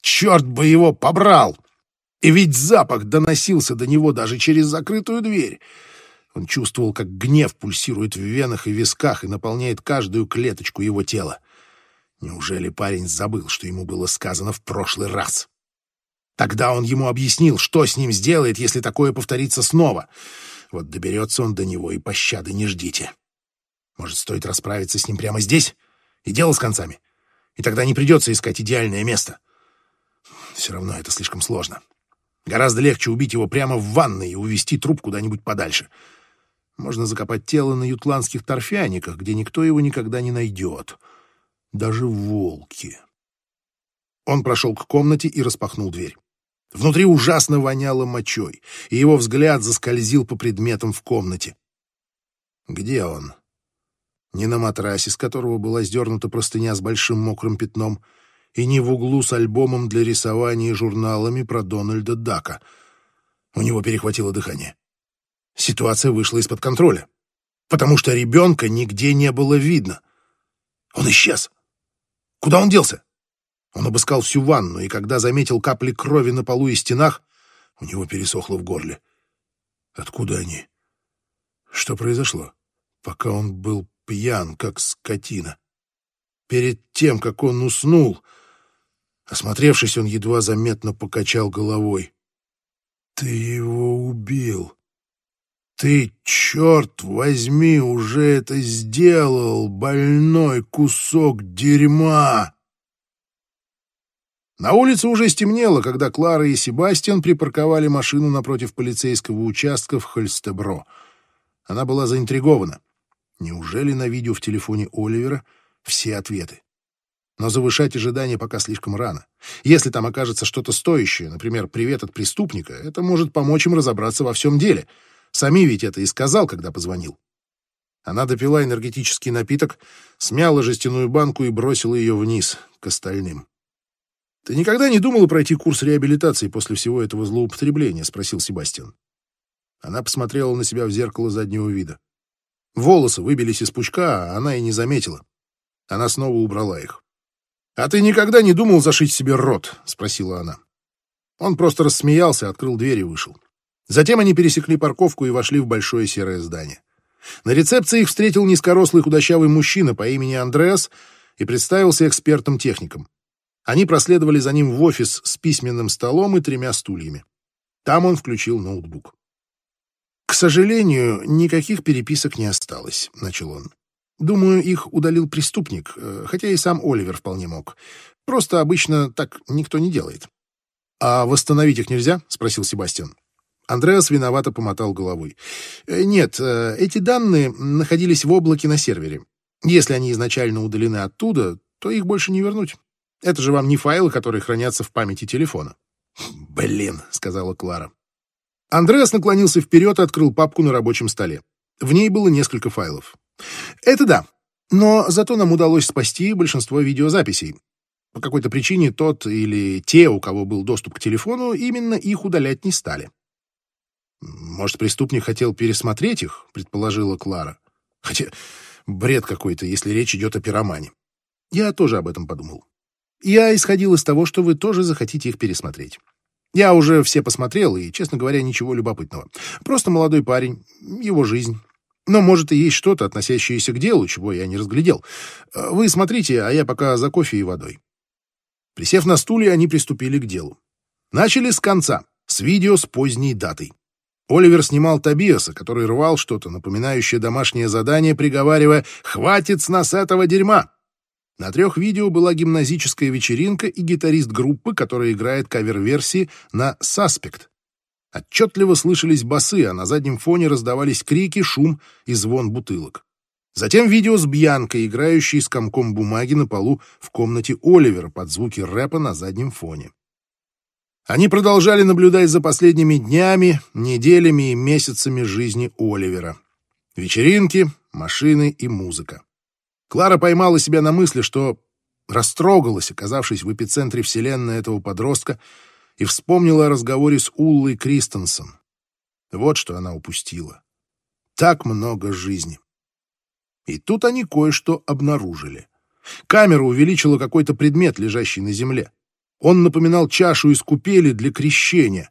Черт бы его побрал! И ведь запах доносился до него даже через закрытую дверь. Он чувствовал, как гнев пульсирует в венах и висках и наполняет каждую клеточку его тела. Неужели парень забыл, что ему было сказано в прошлый раз? Тогда он ему объяснил, что с ним сделает, если такое повторится снова. Вот доберется он до него, и пощады не ждите. Может, стоит расправиться с ним прямо здесь? И дело с концами. И тогда не придется искать идеальное место. Все равно это слишком сложно. Гораздо легче убить его прямо в ванной и увезти труп куда-нибудь подальше. Можно закопать тело на ютландских торфяниках, где никто его никогда не найдет. Даже волки. Он прошел к комнате и распахнул дверь. Внутри ужасно воняло мочой, и его взгляд заскользил по предметам в комнате. Где он? Не на матрасе, с которого была сдернута простыня с большим мокрым пятном, и не в углу с альбомом для рисования и журналами про Дональда Дака. У него перехватило дыхание. Ситуация вышла из-под контроля, потому что ребенка нигде не было видно. Он исчез. Куда он делся? Он обыскал всю ванну, и когда заметил капли крови на полу и стенах, у него пересохло в горле. Откуда они? Что произошло? Пока он был пьян, как скотина. Перед тем, как он уснул, осмотревшись, он едва заметно покачал головой. «Ты его убил!» Ты, черт возьми, уже это сделал, больной кусок дерьма!» На улице уже стемнело, когда Клара и Себастьян припарковали машину напротив полицейского участка в Хольстебро. Она была заинтригована. Неужели на видео в телефоне Оливера все ответы? Но завышать ожидания пока слишком рано. Если там окажется что-то стоящее, например, привет от преступника, это может помочь им разобраться во всем деле — Сами ведь это и сказал, когда позвонил. Она допила энергетический напиток, смяла жестяную банку и бросила ее вниз, к остальным. «Ты никогда не думала пройти курс реабилитации после всего этого злоупотребления?» — спросил Себастьян. Она посмотрела на себя в зеркало заднего вида. Волосы выбились из пучка, а она и не заметила. Она снова убрала их. «А ты никогда не думал зашить себе рот?» — спросила она. Он просто рассмеялся, открыл дверь и вышел. Затем они пересекли парковку и вошли в большое серое здание. На рецепции их встретил низкорослый худощавый мужчина по имени Андреас и представился экспертом-техником. Они проследовали за ним в офис с письменным столом и тремя стульями. Там он включил ноутбук. «К сожалению, никаких переписок не осталось», — начал он. «Думаю, их удалил преступник, э, хотя и сам Оливер вполне мог. Просто обычно так никто не делает». «А восстановить их нельзя?» — спросил Себастьян. Андреас виновато помотал головой. «Э, «Нет, э, эти данные находились в облаке на сервере. Если они изначально удалены оттуда, то их больше не вернуть. Это же вам не файлы, которые хранятся в памяти телефона». «Блин», — сказала Клара. Андреас наклонился вперед и открыл папку на рабочем столе. В ней было несколько файлов. «Это да, но зато нам удалось спасти большинство видеозаписей. По какой-то причине тот или те, у кого был доступ к телефону, именно их удалять не стали. Может, преступник хотел пересмотреть их, предположила Клара. Хотя бред какой-то, если речь идет о пиромане. Я тоже об этом подумал. Я исходил из того, что вы тоже захотите их пересмотреть. Я уже все посмотрел, и, честно говоря, ничего любопытного. Просто молодой парень, его жизнь. Но, может, и есть что-то, относящееся к делу, чего я не разглядел. Вы смотрите, а я пока за кофе и водой. Присев на стуле, они приступили к делу. Начали с конца, с видео с поздней датой. Оливер снимал Тобиаса, который рвал что-то, напоминающее домашнее задание, приговаривая «Хватит с нас этого дерьма!». На трех видео была гимназическая вечеринка и гитарист группы, которая играет кавер-версии на «Саспект». Отчетливо слышались басы, а на заднем фоне раздавались крики, шум и звон бутылок. Затем видео с Бьянкой, играющей с комком бумаги на полу в комнате Оливера под звуки рэпа на заднем фоне. Они продолжали наблюдать за последними днями, неделями и месяцами жизни Оливера. Вечеринки, машины и музыка. Клара поймала себя на мысли, что растрогалась, оказавшись в эпицентре вселенной этого подростка, и вспомнила о разговоре с Уллой Кристенсен. Вот что она упустила. Так много жизни. И тут они кое-что обнаружили. Камера увеличила какой-то предмет, лежащий на земле. Он напоминал чашу из купели для крещения.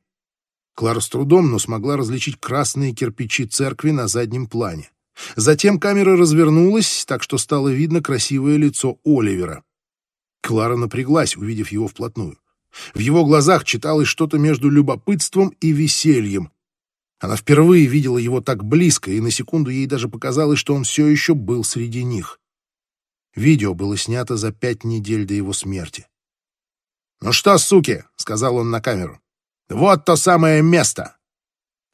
Клара с трудом, но смогла различить красные кирпичи церкви на заднем плане. Затем камера развернулась, так что стало видно красивое лицо Оливера. Клара напряглась, увидев его вплотную. В его глазах читалось что-то между любопытством и весельем. Она впервые видела его так близко, и на секунду ей даже показалось, что он все еще был среди них. Видео было снято за пять недель до его смерти. «Ну что, суки?» — сказал он на камеру. «Вот то самое место!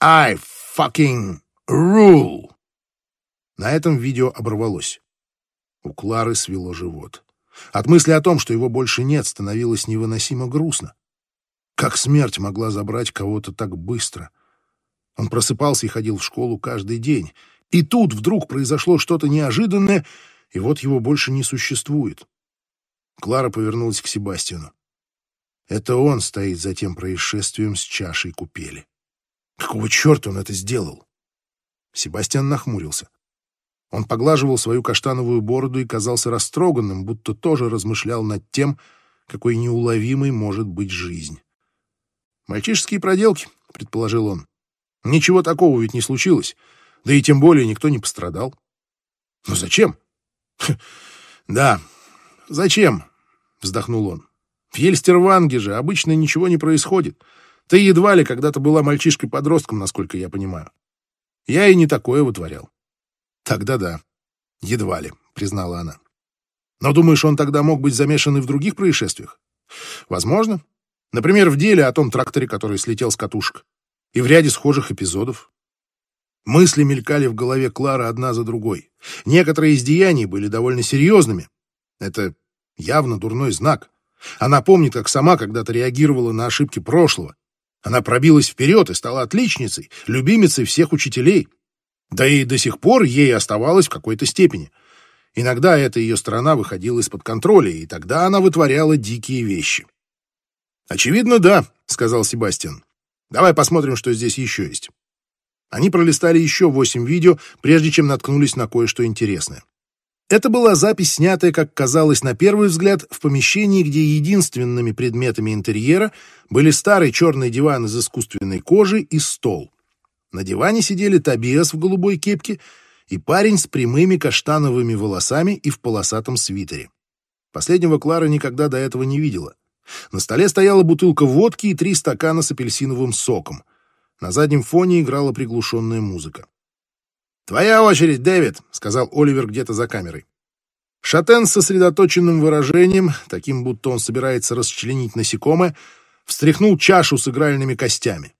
I fucking rule!» На этом видео оборвалось. У Клары свело живот. От мысли о том, что его больше нет, становилось невыносимо грустно. Как смерть могла забрать кого-то так быстро? Он просыпался и ходил в школу каждый день. И тут вдруг произошло что-то неожиданное, и вот его больше не существует. Клара повернулась к Себастьяну. Это он стоит за тем происшествием с чашей купели. Какого черта он это сделал? Себастьян нахмурился. Он поглаживал свою каштановую бороду и казался растроганным, будто тоже размышлял над тем, какой неуловимой может быть жизнь. «Мальчишеские проделки», — предположил он. «Ничего такого ведь не случилось, да и тем более никто не пострадал». «Но зачем?» «Да, зачем?» — вздохнул он. В Ельстерванге же обычно ничего не происходит. Ты едва ли когда-то была мальчишкой-подростком, насколько я понимаю. Я и не такое вытворял. Тогда да, едва ли, признала она. Но думаешь, он тогда мог быть замешан и в других происшествиях? Возможно. Например, в деле о том тракторе, который слетел с катушек. И в ряде схожих эпизодов. Мысли мелькали в голове Клары одна за другой. Некоторые из деяний были довольно серьезными. Это явно дурной знак. Она помнит, как сама когда-то реагировала на ошибки прошлого. Она пробилась вперед и стала отличницей, любимицей всех учителей. Да и до сих пор ей оставалось в какой-то степени. Иногда эта ее сторона выходила из-под контроля, и тогда она вытворяла дикие вещи. «Очевидно, да», — сказал Себастьян. «Давай посмотрим, что здесь еще есть». Они пролистали еще восемь видео, прежде чем наткнулись на кое-что интересное. Это была запись, снятая, как казалось на первый взгляд, в помещении, где единственными предметами интерьера были старый черный диван из искусственной кожи и стол. На диване сидели Табиас в голубой кепке и парень с прямыми каштановыми волосами и в полосатом свитере. Последнего Клара никогда до этого не видела. На столе стояла бутылка водки и три стакана с апельсиновым соком. На заднем фоне играла приглушенная музыка. «Твоя очередь, Дэвид», — сказал Оливер где-то за камерой. Шатен с сосредоточенным выражением, таким будто он собирается расчленить насекомое, встряхнул чашу с игральными костями.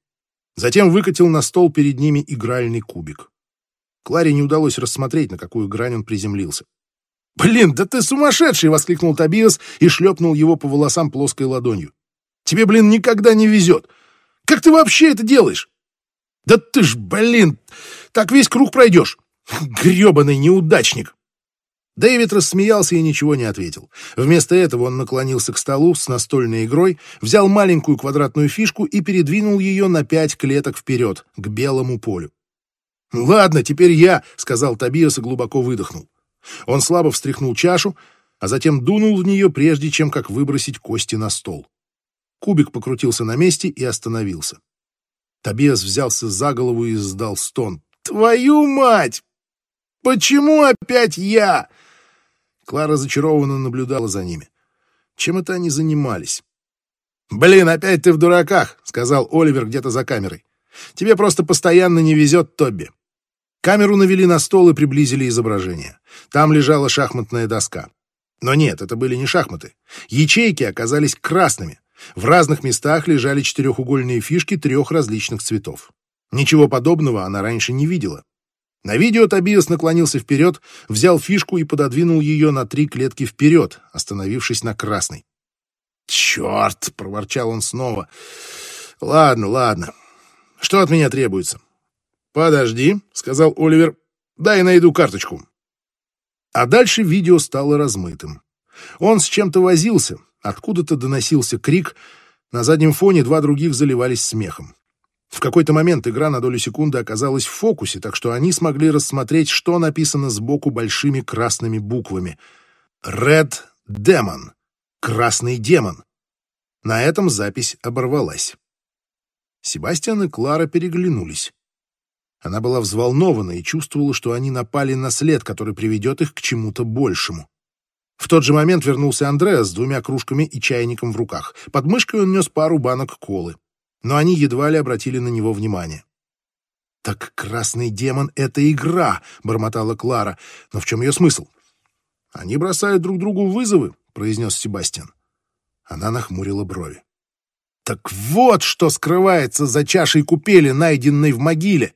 Затем выкатил на стол перед ними игральный кубик. Кларе не удалось рассмотреть, на какую грань он приземлился. «Блин, да ты сумасшедший!» — воскликнул Тобиас и шлепнул его по волосам плоской ладонью. «Тебе, блин, никогда не везет! Как ты вообще это делаешь?» «Да ты ж, блин, так весь круг пройдешь! грёбаный неудачник!» Дэвид рассмеялся и ничего не ответил. Вместо этого он наклонился к столу с настольной игрой, взял маленькую квадратную фишку и передвинул ее на пять клеток вперед, к белому полю. «Ладно, теперь я», — сказал Тобиас и глубоко выдохнул. Он слабо встряхнул чашу, а затем дунул в нее, прежде чем как выбросить кости на стол. Кубик покрутился на месте и остановился. Тобиас взялся за голову и сдал стон. «Твою мать! Почему опять я?» Клара зачарованно наблюдала за ними. Чем это они занимались? «Блин, опять ты в дураках», — сказал Оливер где-то за камерой. «Тебе просто постоянно не везет, Тобби». Камеру навели на стол и приблизили изображение. Там лежала шахматная доска. Но нет, это были не шахматы. Ячейки оказались красными. В разных местах лежали четырехугольные фишки трех различных цветов. Ничего подобного она раньше не видела. На видео Тобиас наклонился вперед, взял фишку и пододвинул ее на три клетки вперед, остановившись на красной. «Черт!» — проворчал он снова. «Ладно, ладно. Что от меня требуется?» «Подожди», — сказал Оливер. «Дай найду карточку». А дальше видео стало размытым. Он с чем-то возился, откуда-то доносился крик, на заднем фоне два других заливались смехом. В какой-то момент игра на долю секунды оказалась в фокусе, так что они смогли рассмотреть, что написано сбоку большими красными буквами. «Red Demon» — «Красный демон». На этом запись оборвалась. Себастьян и Клара переглянулись. Она была взволнована и чувствовала, что они напали на след, который приведет их к чему-то большему. В тот же момент вернулся Андреас с двумя кружками и чайником в руках. Под мышкой он нес пару банок колы, но они едва ли обратили на него внимание. «Так красный демон — это игра!» — бормотала Клара. «Но в чем ее смысл?» «Они бросают друг другу вызовы», — произнес Себастьян. Она нахмурила брови. «Так вот, что скрывается за чашей купели, найденной в могиле!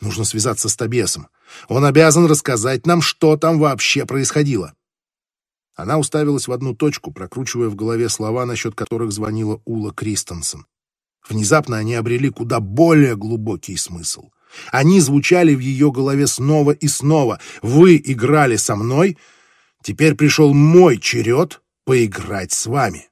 Нужно связаться с Тобесом. Он обязан рассказать нам, что там вообще происходило». Она уставилась в одну точку, прокручивая в голове слова, насчет которых звонила Ула Кристенсен. Внезапно они обрели куда более глубокий смысл. Они звучали в ее голове снова и снова. «Вы играли со мной, теперь пришел мой черед поиграть с вами».